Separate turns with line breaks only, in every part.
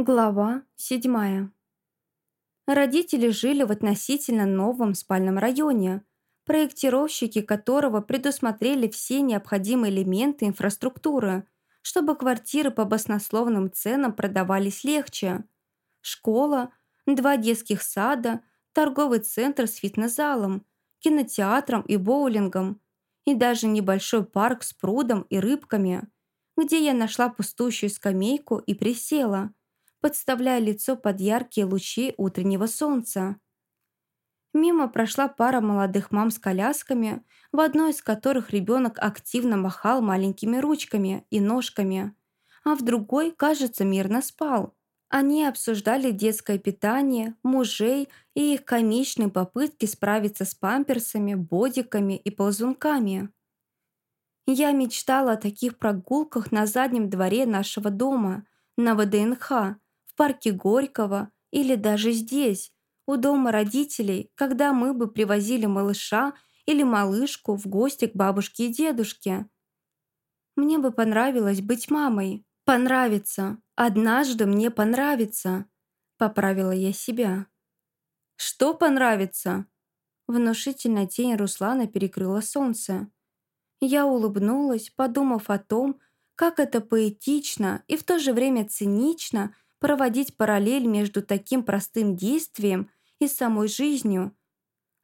Глава седьмая. Родители жили в относительно новом спальном районе, проектировщики которого предусмотрели все необходимые элементы инфраструктуры, чтобы квартиры по баснословным ценам продавались легче. Школа, два детских сада, торговый центр с фитнес-залом, кинотеатром и боулингом, и даже небольшой парк с прудом и рыбками, где я нашла пустующую скамейку и присела – подставляя лицо под яркие лучи утреннего солнца. Мимо прошла пара молодых мам с колясками, в одной из которых ребенок активно махал маленькими ручками и ножками, а в другой, кажется, мирно спал. Они обсуждали детское питание, мужей и их комичные попытки справиться с памперсами, бодиками и ползунками. Я мечтала о таких прогулках на заднем дворе нашего дома, на ВДНХ, парке Горького или даже здесь, у дома родителей, когда мы бы привозили малыша или малышку в гости к бабушке и дедушке. Мне бы понравилось быть мамой. Понравится. Однажды мне понравится. Поправила я себя. Что понравится? Внушительная тень Руслана перекрыла солнце. Я улыбнулась, подумав о том, как это поэтично и в то же время цинично – проводить параллель между таким простым действием и самой жизнью.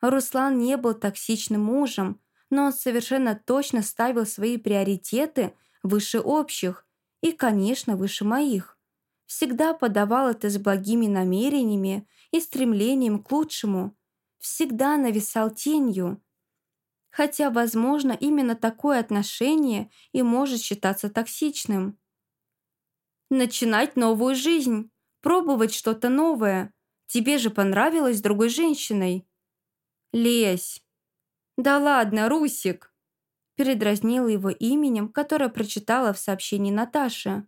Руслан не был токсичным мужем, но он совершенно точно ставил свои приоритеты выше общих и, конечно, выше моих. Всегда подавал это с благими намерениями и стремлением к лучшему. Всегда нависал тенью. Хотя, возможно, именно такое отношение и может считаться токсичным начинать новую жизнь, пробовать что-то новое. Тебе же понравилось другой женщиной. Лезь. Да ладно, Русик. Передразнила его именем, которое прочитала в сообщении Наташи.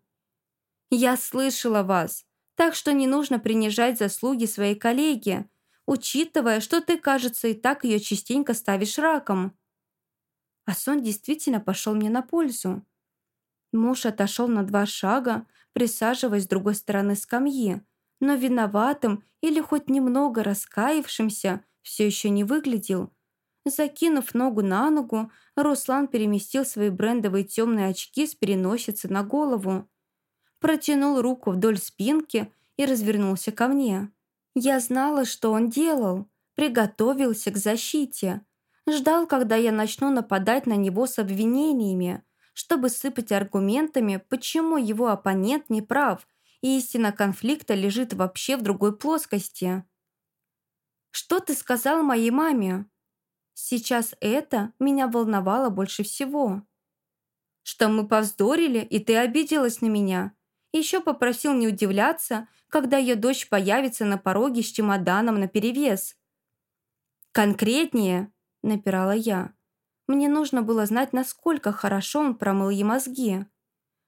Я слышала вас, так что не нужно принижать заслуги своей коллеги, учитывая, что ты, кажется, и так ее частенько ставишь раком. А сон действительно пошел мне на пользу. Муж отошел на два шага, присаживаясь с другой стороны скамьи, но виноватым или хоть немного раскаявшимся все еще не выглядел. Закинув ногу на ногу, Руслан переместил свои брендовые темные очки с переносицы на голову. Протянул руку вдоль спинки и развернулся ко мне. Я знала, что он делал, приготовился к защите. Ждал, когда я начну нападать на него с обвинениями, чтобы сыпать аргументами, почему его оппонент не прав, и истина конфликта лежит вообще в другой плоскости. «Что ты сказал моей маме?» Сейчас это меня волновало больше всего. Что мы повздорили, и ты обиделась на меня. Еще попросил не удивляться, когда ее дочь появится на пороге с чемоданом наперевес. «Конкретнее», — напирала я. Мне нужно было знать, насколько хорошо он промыл ей мозги.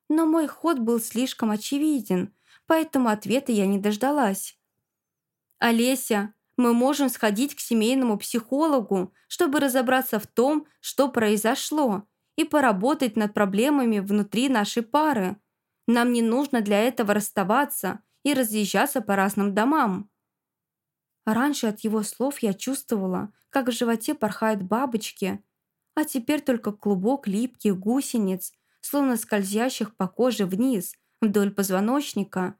Но мой ход был слишком очевиден, поэтому ответа я не дождалась. «Олеся, мы можем сходить к семейному психологу, чтобы разобраться в том, что произошло, и поработать над проблемами внутри нашей пары. Нам не нужно для этого расставаться и разъезжаться по разным домам». Раньше от его слов я чувствовала, как в животе порхают бабочки, а теперь только клубок липких гусениц, словно скользящих по коже вниз, вдоль позвоночника.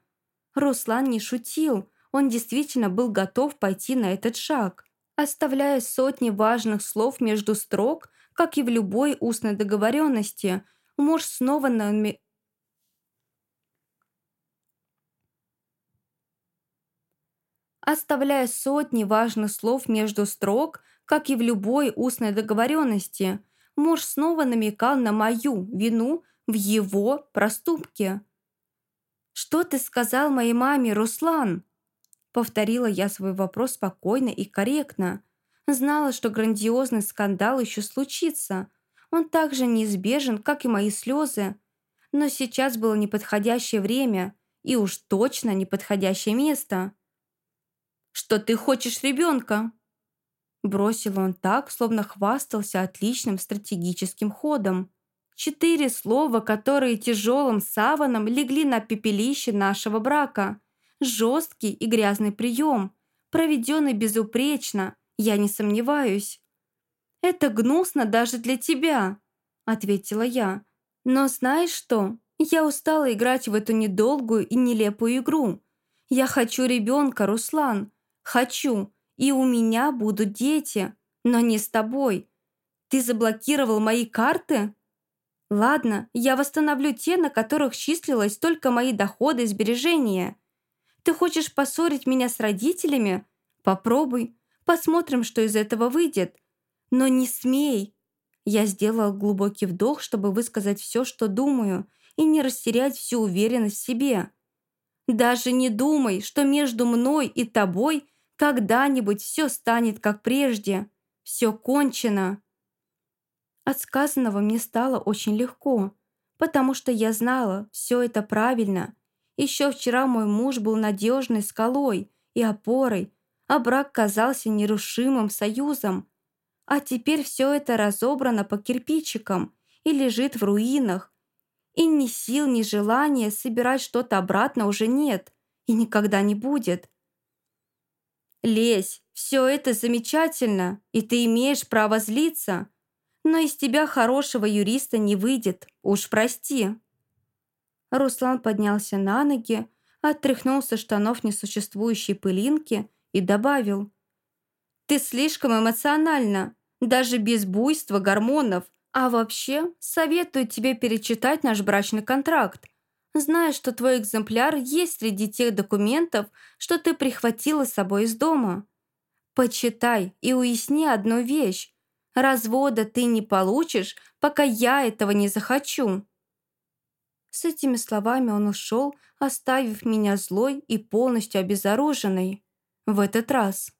Руслан не шутил, он действительно был готов пойти на этот шаг, оставляя сотни важных слов между строк, как и в любой устной договоренности. Муж снова нами... Оставляя сотни важных слов между строк, как и в любой устной договоренности, муж снова намекал на мою вину в его проступке. «Что ты сказал моей маме, Руслан?» Повторила я свой вопрос спокойно и корректно. Знала, что грандиозный скандал еще случится. Он так же неизбежен, как и мои слезы. Но сейчас было неподходящее время и уж точно неподходящее место. «Что ты хочешь ребенка?» Бросил он так, словно хвастался отличным стратегическим ходом. Четыре слова, которые тяжелым саваном легли на пепелище нашего брака. жесткий и грязный прием, проведенный безупречно, я не сомневаюсь. «Это гнусно даже для тебя», — ответила я. «Но знаешь что? Я устала играть в эту недолгую и нелепую игру. Я хочу ребенка, Руслан. Хочу. И у меня будут дети. Но не с тобой. Ты заблокировал мои карты?» «Ладно, я восстановлю те, на которых числилось только мои доходы и сбережения. Ты хочешь поссорить меня с родителями? Попробуй. Посмотрим, что из этого выйдет. Но не смей!» Я сделал глубокий вдох, чтобы высказать все, что думаю, и не растерять всю уверенность в себе. «Даже не думай, что между мной и тобой когда-нибудь все станет как прежде. Все кончено!» От сказанного мне стало очень легко, потому что я знала, все это правильно. Еще вчера мой муж был надежной скалой и опорой, а брак казался нерушимым союзом. А теперь все это разобрано по кирпичикам и лежит в руинах. И ни сил, ни желания собирать что-то обратно уже нет и никогда не будет. «Лезь, все это замечательно, и ты имеешь право злиться», но из тебя хорошего юриста не выйдет, уж прости». Руслан поднялся на ноги, отряхнул со штанов несуществующей пылинки и добавил. «Ты слишком эмоциональна, даже без буйства гормонов. А вообще, советую тебе перечитать наш брачный контракт. Знаю, что твой экземпляр есть среди тех документов, что ты прихватила с собой из дома. Почитай и уясни одну вещь. Развода ты не получишь, пока я этого не захочу». С этими словами он ушел, оставив меня злой и полностью обезоруженной. В этот раз.